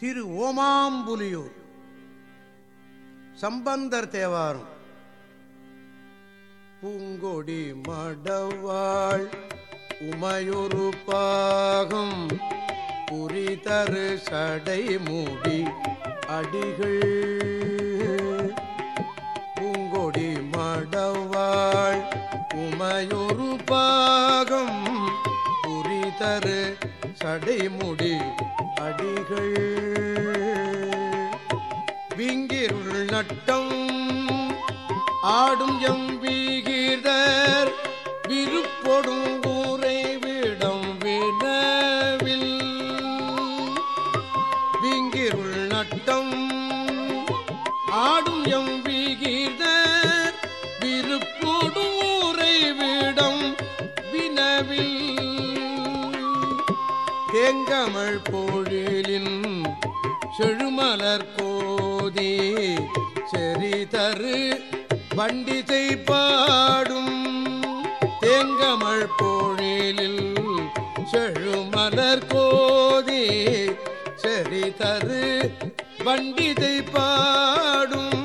திரு ஓமாம்புலியூர். சம்பந்தர் தேவாரம். பூங்கொடி மடவாள் உமையொரு பாகம். புரிதரு சடை மூடி அடிகள். பூங்கொடி மடவாள் உமையொரு பாகம். புரிதரு சடைமுடி அடிகள். நட்டம் ஆடும் எம் வீகீர்தர் விருப்பொடும் ஊரை விடம் வினவில். விங்கிருள் நட்டம் ஆடும் எம் வீகீர்தர் விருப்பொடும் ஊரை விடம் வினவில். தேங்கமள் பொழிலின் செழுமலர் கோதி செறி தரு வண்டிசை பாடும் தேங்கமழ் பொழிலில் செழுமலர் கோதி செறி தரு வண்டிதை பாடும்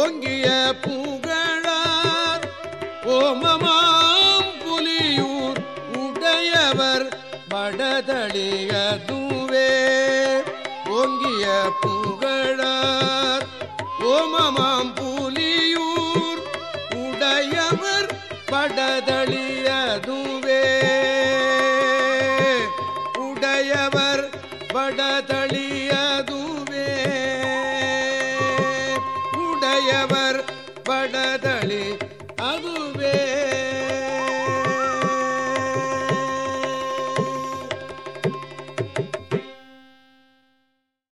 ஓங்கிய புகழார் ஓமமாம் புலியூர் உடையவர் வடதளியதுவே. ஓங்கிய புகழார் ஓமமாம் புலியூர் உடையவர் படதளியதுவே உடையவர் படதளியதுவே உடையவர் படதளி அதுவே.